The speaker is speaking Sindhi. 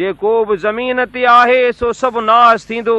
جيڪو به زمين تي آهي سو سڀ ناس ٿيندو.